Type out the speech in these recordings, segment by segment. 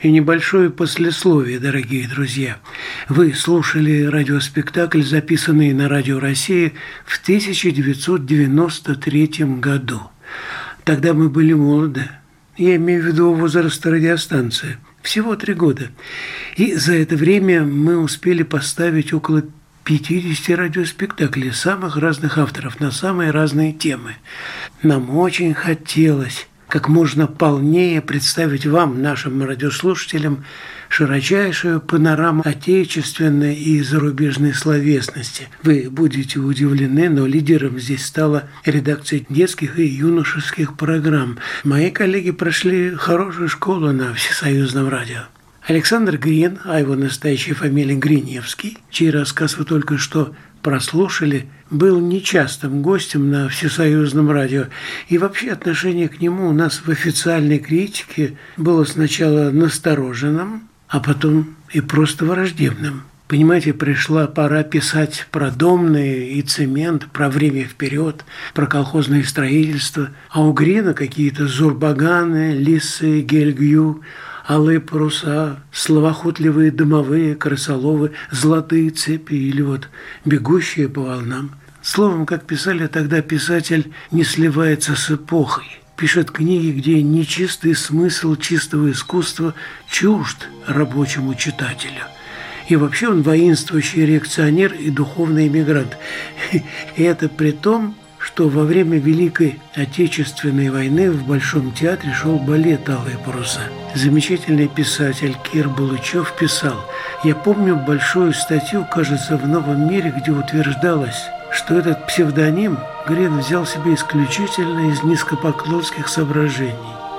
и небольшое послесловие, дорогие друзья. Вы слушали радиоспектакль, записанный на Радио России в 1993 году. Тогда мы были молоды. Я имею в виду возраст радиостанции. Всего три года. И за это время мы успели поставить около 50 радиоспектаклей самых разных авторов на самые разные темы. Нам очень хотелось как можно полнее представить вам, нашим радиослушателям, широчайшую панораму отечественной и зарубежной словесности. Вы будете удивлены, но лидером здесь стала редакция детских и юношеских программ. Мои коллеги прошли хорошую школу на Всесоюзном радио. Александр Грин, а его настоящая фамилия Гриневский, чей рассказ вы только что прослушали, был нечастым гостем на Всесоюзном радио. И вообще отношение к нему у нас в официальной критике было сначала настороженным, а потом и просто враждебным. Понимаете, пришла пора писать про домные и цемент, про время вперед, про колхозное строительство. А у Грина какие-то зурбаганы, лисы, гельгью – алые паруса, словоохотливые домовые, крысоловы, золотые цепи или вот бегущие по волнам. Словом, как писали тогда, писатель не сливается с эпохой. Пишет книги, где нечистый смысл чистого искусства чужд рабочему читателю. И вообще он воинствующий реакционер и духовный эмигрант. И это при том, что во время Великой Отечественной войны в Большом театре шел балет «Алые паруса». Замечательный писатель Кир Булычев писал, «Я помню большую статью, кажется, в «Новом мире», где утверждалось, что этот псевдоним Грин взял себе исключительно из низкопоклонских соображений,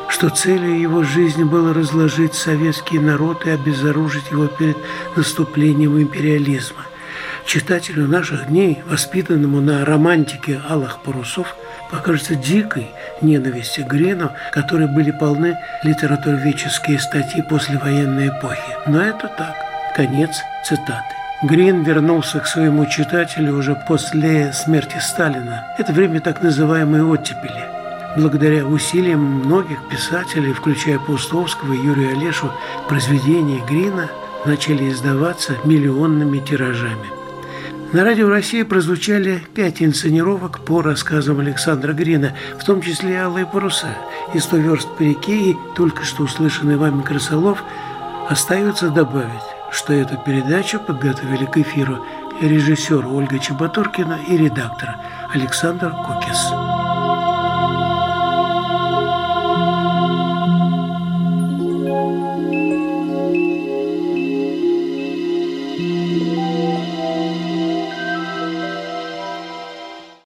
что целью его жизни было разложить советский народ и обезоружить его перед наступлением империализма. Читателю наших дней, воспитанному на романтике алых парусов, покажется дикой ненависти Грину, которые были полны литературоведческие статьи послевоенной эпохи. Но это так. Конец цитаты. Грин вернулся к своему читателю уже после смерти Сталина. Это время так называемой оттепели. Благодаря усилиям многих писателей, включая Пустовского и Юрия Олешу, произведения Грина начали издаваться миллионными тиражами. На радио России прозвучали пять инсценировок по рассказам Александра Грина, в том числе «Алые паруса» и «Сто верст по реке» и только что услышанный вами «Крысолов». Остается добавить, что эту передачу подготовили к эфиру режиссер Ольга Чеботуркина и редактор Александр Кукис.